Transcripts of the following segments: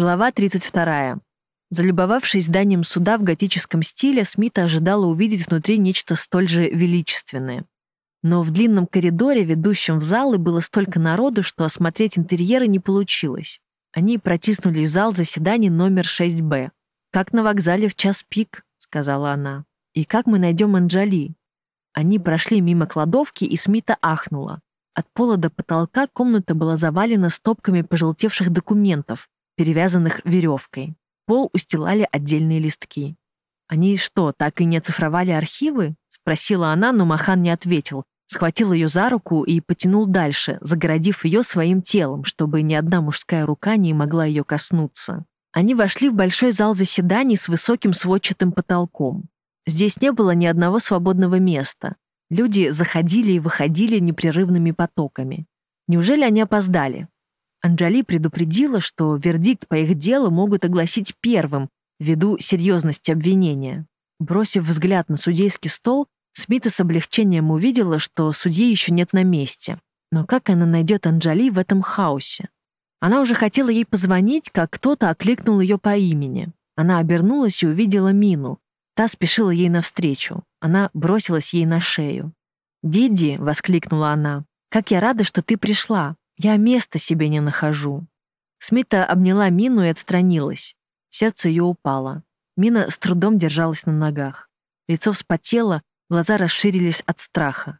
Глава 32. Залюбовавшись зданием суда в готическом стиле, Смита ожидала увидеть внутри нечто столь же величественное. Но в длинном коридоре, ведущем в залы, было столько народу, что осмотреть интерьеры не получилось. Они протиснулись в зал заседаний номер 6Б. «Как на вокзале в час пик», — сказала она. «И как мы найдем Анджали?» Они прошли мимо кладовки, и Смита ахнула. От пола до потолка комната была завалена стопками пожелтевших документов, перевязанных веревкой. Пол устилали отдельные листки. «Они что, так и не оцифровали архивы?» — спросила она, но Махан не ответил. Схватил ее за руку и потянул дальше, загородив ее своим телом, чтобы ни одна мужская рука не могла ее коснуться. Они вошли в большой зал заседаний с высоким сводчатым потолком. Здесь не было ни одного свободного места. Люди заходили и выходили непрерывными потоками. Неужели они опоздали? Анджали предупредила, что вердикт по их делу могут огласить первым, ввиду серьезности обвинения. Бросив взгляд на судейский стол, Смита с облегчением увидела, что судьи еще нет на месте. Но как она найдет Анджали в этом хаосе? Она уже хотела ей позвонить, как кто-то окликнул ее по имени. Она обернулась и увидела Мину. Та спешила ей навстречу. Она бросилась ей на шею. «Диди!» — воскликнула она. «Как я рада, что ты пришла! Я места себе не нахожу. Смита обняла Мину и отстранилась. Сердце ее упало. Мина с трудом держалась на ногах. Лицо вспотело, глаза расширились от страха.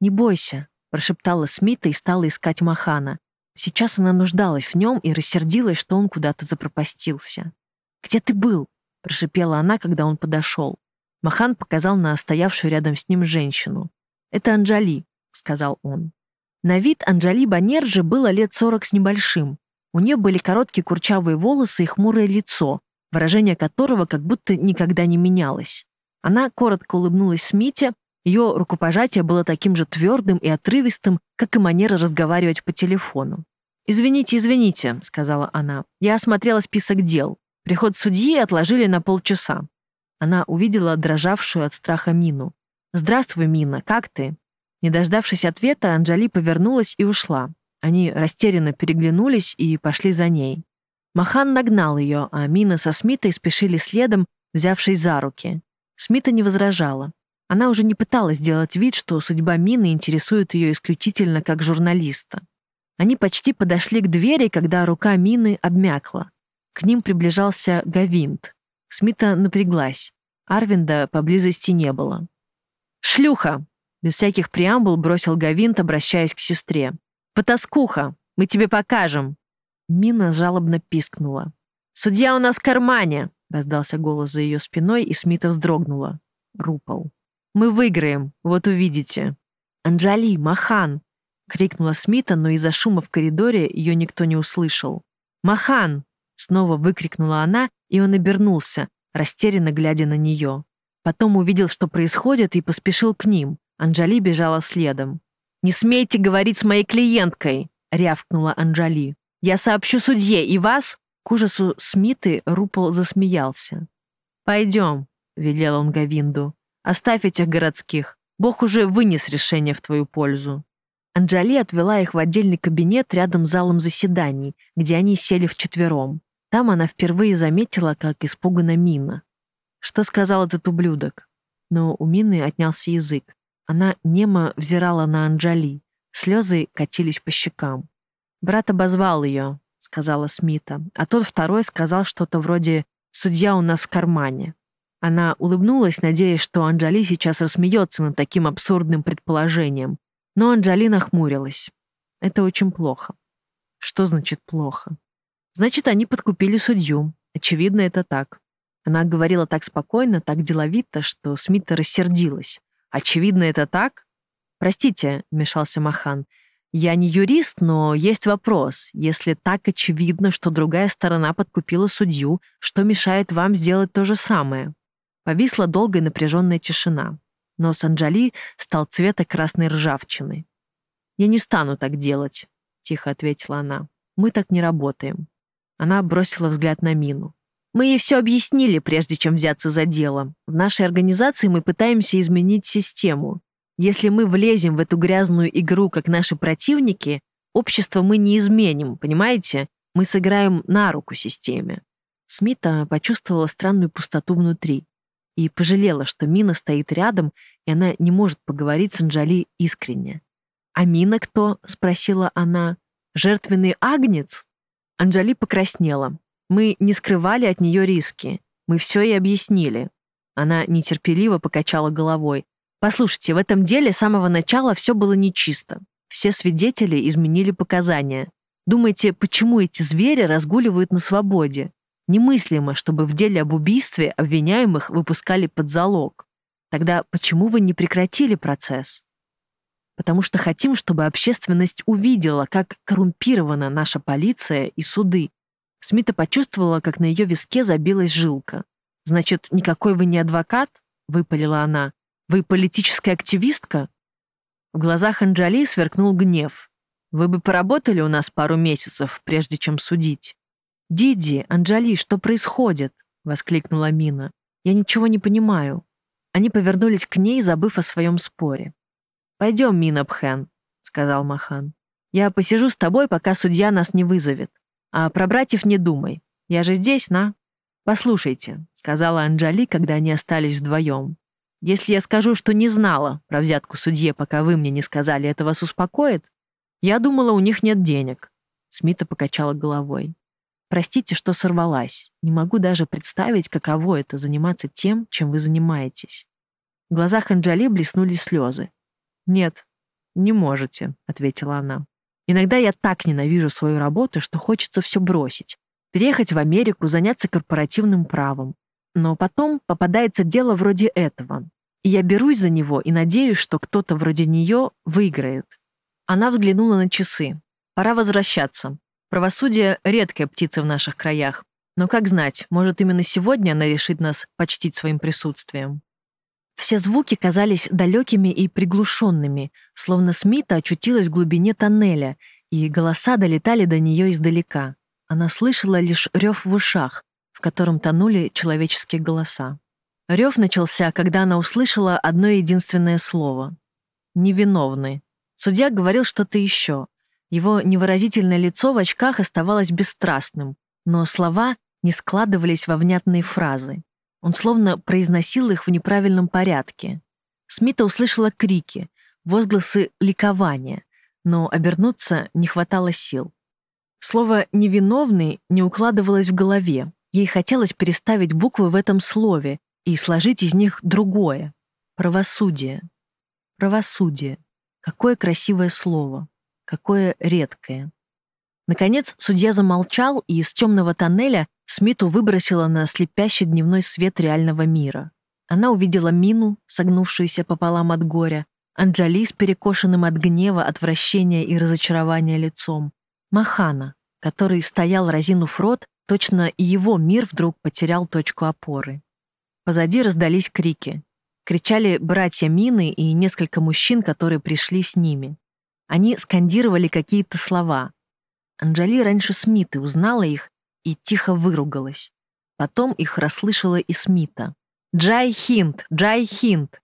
«Не бойся», — прошептала Смита и стала искать Махана. Сейчас она нуждалась в нем и рассердилась, что он куда-то запропастился. «Где ты был?» — прошипела она, когда он подошел. Махан показал на стоявшую рядом с ним женщину. «Это Анджали», — сказал он. На вид Анджали Банержи было лет сорок с небольшим. У нее были короткие курчавые волосы и хмурое лицо, выражение которого как будто никогда не менялось. Она коротко улыбнулась Смите, ее рукопожатие было таким же твердым и отрывистым, как и манера разговаривать по телефону. «Извините, извините», — сказала она. «Я осмотрела список дел. Приход судьи отложили на полчаса». Она увидела дрожавшую от страха Мину. «Здравствуй, Мина, как ты?» Не дождавшись ответа, Анжали повернулась и ушла. Они растерянно переглянулись и пошли за ней. Махан нагнал ее, а Мина со Смитой спешили следом, взявшись за руки. Смита не возражала. Она уже не пыталась сделать вид, что судьба Мины интересует ее исключительно как журналиста. Они почти подошли к двери, когда рука Мины обмякла. К ним приближался Гавинт. Смита напряглась. Арвинда поблизости не было. «Шлюха!» Без всяких преамбул бросил Гавинт, обращаясь к сестре. «Потаскуха! Мы тебе покажем!» Мина жалобно пискнула. «Судья у нас в кармане!» раздался голос за ее спиной, и Смита вздрогнула. Рупол. «Мы выиграем, вот увидите!» «Анджали, Махан!» — крикнула Смита, но из-за шума в коридоре ее никто не услышал. «Махан!» — снова выкрикнула она, и он обернулся, растерянно глядя на нее. Потом увидел, что происходит, и поспешил к ним. Анжали бежала следом. «Не смейте говорить с моей клиенткой!» — рявкнула Анжали. «Я сообщу судье и вас...» К ужасу Смиты Рупол засмеялся. «Пойдем», — велел он Гавинду. «Оставь этих городских. Бог уже вынес решение в твою пользу». Анжали отвела их в отдельный кабинет рядом с залом заседаний, где они сели вчетвером. Там она впервые заметила, как испугана Мина. Что сказал этот ублюдок? Но у Мины отнялся язык. Она немо взирала на Анджали. Слезы катились по щекам. Брат обозвал ее, сказала Смита, а тот второй сказал что-то вроде «судья у нас в кармане». Она улыбнулась, надеясь, что Анджали сейчас рассмеется над таким абсурдным предположением. Но Анджали нахмурилась. Это очень плохо. Что значит плохо? Значит, они подкупили судью. Очевидно, это так. Она говорила так спокойно, так деловито, что Смита рассердилась. Очевидно, это так? Простите, вмешался Махан. Я не юрист, но есть вопрос. Если так очевидно, что другая сторона подкупила судью, что мешает вам сделать то же самое? Повисла долгая напряженная тишина. Нос Анджали стал цвета красной ржавчины. «Я не стану так делать», — тихо ответила она. «Мы так не работаем». Она бросила взгляд на Мину. Мы ей все объяснили, прежде чем взяться за дело. В нашей организации мы пытаемся изменить систему. Если мы влезем в эту грязную игру, как наши противники, общество мы не изменим, понимаете? Мы сыграем на руку системе». Смита почувствовала странную пустоту внутри и пожалела, что Мина стоит рядом, и она не может поговорить с Анжали искренне. «А Мина кто?» — спросила она. «Жертвенный агнец?» Анжали покраснела. Мы не скрывали от нее риски. Мы все и объяснили. Она нетерпеливо покачала головой. «Послушайте, в этом деле с самого начала все было нечисто. Все свидетели изменили показания. Думаете, почему эти звери разгуливают на свободе? Немыслимо, чтобы в деле об убийстве обвиняемых выпускали под залог. Тогда почему вы не прекратили процесс? Потому что хотим, чтобы общественность увидела, как коррумпирована наша полиция и суды. Смита почувствовала, как на ее виске забилась жилка. «Значит, никакой вы не адвокат?» — выпалила она. «Вы политическая активистка?» В глазах Анджали сверкнул гнев. «Вы бы поработали у нас пару месяцев, прежде чем судить». «Диди, Анджали, что происходит?» — воскликнула Мина. «Я ничего не понимаю». Они повернулись к ней, забыв о своем споре. «Пойдем, Мина Пхэн», — сказал Махан. «Я посижу с тобой, пока судья нас не вызовет. А про братьев не думай. Я же здесь, на?» «Послушайте», — сказала Анджали, когда они остались вдвоем. «Если я скажу, что не знала про взятку судье, пока вы мне не сказали, это вас успокоит? Я думала, у них нет денег». Смита покачала головой. Простите, что сорвалась. Не могу даже представить, каково это заниматься тем, чем вы занимаетесь. В глазах Анджали блеснули слезы. «Нет, не можете», — ответила она. «Иногда я так ненавижу свою работу, что хочется все бросить. Переехать в Америку, заняться корпоративным правом. Но потом попадается дело вроде этого. И я берусь за него и надеюсь, что кто-то вроде нее выиграет». Она взглянула на часы. «Пора возвращаться. Правосудие — редкая птица в наших краях. Но как знать, может, именно сегодня она решит нас почтить своим присутствием. Все звуки казались далекими и приглушенными, словно Смита очутилась в глубине тоннеля, и голоса долетали до нее издалека. Она слышала лишь рев в ушах, в котором тонули человеческие голоса. Рев начался, когда она услышала одно единственное слово. «Невиновны». Судья говорил что-то еще. Его невыразительное лицо в очках оставалось бесстрастным, но слова не складывались во внятные фразы. Он словно произносил их в неправильном порядке. Смита услышала крики, возгласы ликования, но обернуться не хватало сил. Слово «невиновный» не укладывалось в голове. Ей хотелось переставить буквы в этом слове и сложить из них другое. Правосудие. Правосудие. Какое красивое слово какое редкое. Наконец судья замолчал, и из темного тоннеля Смиту выбросила на слепящий дневной свет реального мира. Она увидела Мину, согнувшуюся пополам от горя, Анджали с перекошенным от гнева, отвращения и разочарования лицом, Махана, который стоял разинув рот, точно и его мир вдруг потерял точку опоры. Позади раздались крики. Кричали братья Мины и несколько мужчин, которые пришли с ними. Они скандировали какие-то слова. Анжали раньше Смиты узнала их и тихо выругалась. Потом их расслышала и Смита. «Джай Хинд! Джай Хинд!»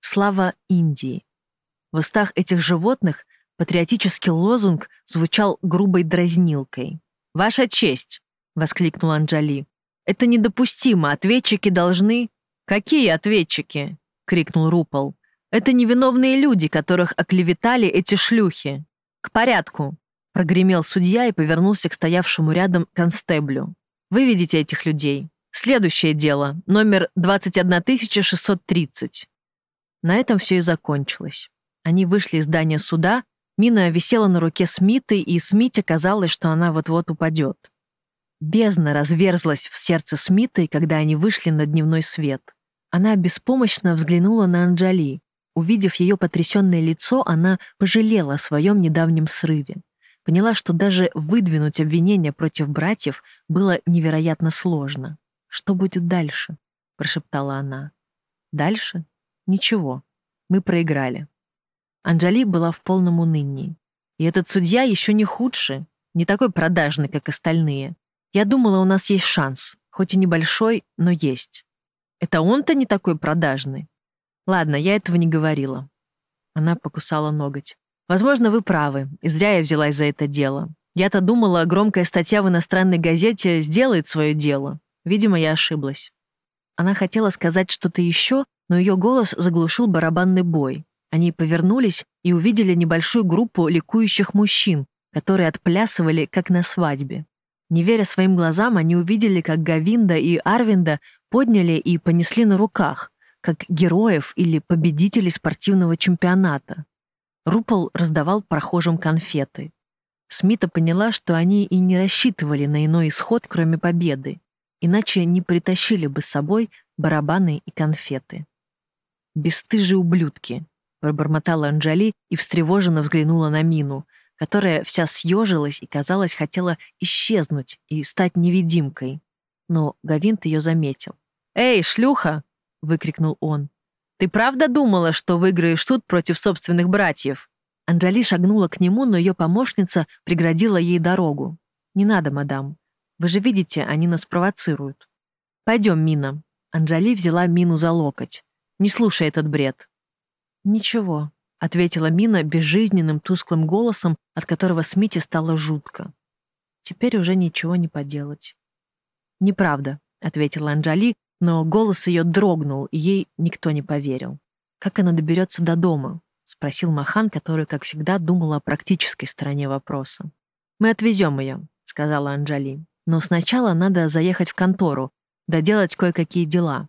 Слава Индии. В устах этих животных патриотический лозунг звучал грубой дразнилкой. «Ваша честь!» — воскликнул Анджали. «Это недопустимо. Ответчики должны...» «Какие ответчики?» — крикнул Рупол. Это невиновные люди, которых оклеветали эти шлюхи. К порядку!» — прогремел судья и повернулся к стоявшему рядом констеблю. «Вы видите этих людей. Следующее дело, номер 21630». На этом все и закончилось. Они вышли из здания суда, Мина висела на руке Смиты, и Смите казалось, что она вот-вот упадет. Бездна разверзлась в сердце Смиты, когда они вышли на дневной свет. Она беспомощно взглянула на Анджали. Увидев ее потрясенное лицо, она пожалела о своем недавнем срыве. Поняла, что даже выдвинуть обвинение против братьев было невероятно сложно. «Что будет дальше?» — прошептала она. «Дальше? Ничего. Мы проиграли». Анжали была в полном унынии. И этот судья еще не худший, не такой продажный, как остальные. Я думала, у нас есть шанс, хоть и небольшой, но есть. Это он-то не такой продажный. Ладно, я этого не говорила. Она покусала ноготь. Возможно, вы правы, и зря я взялась за это дело. Я-то думала, громкая статья в иностранной газете сделает свое дело. Видимо, я ошиблась. Она хотела сказать что-то еще, но ее голос заглушил барабанный бой. Они повернулись и увидели небольшую группу ликующих мужчин, которые отплясывали, как на свадьбе. Не веря своим глазам, они увидели, как Гавинда и Арвинда подняли и понесли на руках, как героев или победителей спортивного чемпионата. Рупол раздавал прохожим конфеты. Смита поняла, что они и не рассчитывали на иной исход, кроме победы, иначе не притащили бы с собой барабаны и конфеты. «Бесстыжие ублюдки», — пробормотала Анжали и встревоженно взглянула на Мину, которая вся съежилась и, казалось, хотела исчезнуть и стать невидимкой. Но Гавинт ее заметил. «Эй, шлюха!» — выкрикнул он. «Ты правда думала, что выиграешь тут против собственных братьев?» Анжали шагнула к нему, но ее помощница преградила ей дорогу. «Не надо, мадам. Вы же видите, они нас провоцируют». «Пойдем, Мина». Анжали взяла Мину за локоть. «Не слушай этот бред». «Ничего», — ответила Мина безжизненным тусклым голосом, от которого Смите стало жутко. «Теперь уже ничего не поделать». «Неправда», — ответила Анжали, но голос ее дрогнул, и ей никто не поверил. Как она доберется до дома? — спросил Махан, который, как всегда, думал о практической стороне вопроса. «Мы отвезем ее», — сказала Анжали. «Но сначала надо заехать в контору, доделать кое-какие дела».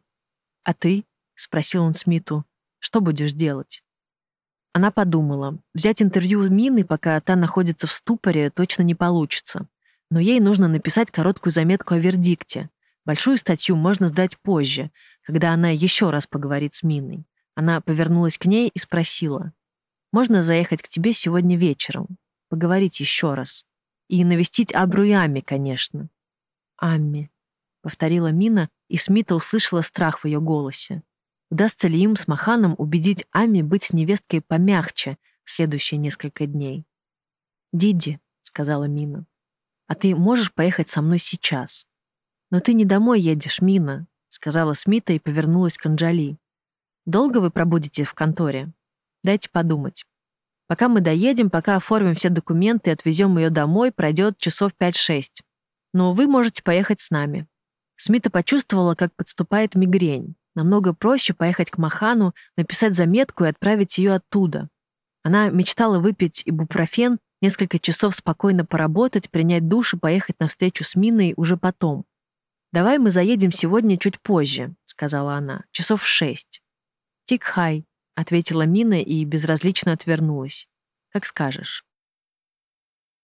«А ты?» — спросил он Смиту. «Что будешь делать?» Она подумала. Взять интервью у Мины, пока та находится в ступоре, точно не получится. Но ей нужно написать короткую заметку о вердикте. Большую статью можно сдать позже, когда она еще раз поговорит с Миной. Она повернулась к ней и спросила. «Можно заехать к тебе сегодня вечером? Поговорить еще раз. И навестить Абру и Амми, конечно». «Амми», — повторила Мина, и Смита услышала страх в ее голосе. Удастся ли им с Маханом убедить Ами быть с невесткой помягче в следующие несколько дней? «Диди», — сказала Мина, — «а ты можешь поехать со мной сейчас?» «Но ты не домой едешь, Мина», — сказала Смита и повернулась к Анджали. Долго вы пробудете в конторе? Дайте подумать. Пока мы доедем, пока оформим все документы и отвезем ее домой, пройдет часов 5-6. Но вы можете поехать с нами. Смита почувствовала, как подступает мигрень. Намного проще поехать к Махану, написать заметку и отправить ее оттуда. Она мечтала выпить ибупрофен, несколько часов спокойно поработать, принять душ и поехать на встречу с Миной уже потом. «Давай мы заедем сегодня чуть позже», — сказала она, — «часов в шесть». «Тик-хай», — ответила Мина и безразлично отвернулась. «Как скажешь».